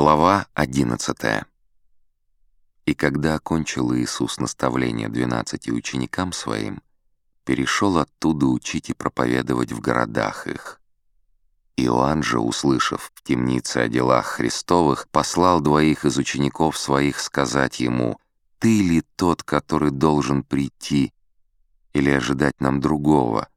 Глава 11 И когда окончил Иисус наставление двенадцати ученикам своим, перешел оттуда учить и проповедовать в городах их. Иоанн же, услышав в темнице о делах Христовых, послал двоих из учеников своих сказать ему, «Ты ли тот, который должен прийти, или ожидать нам другого?»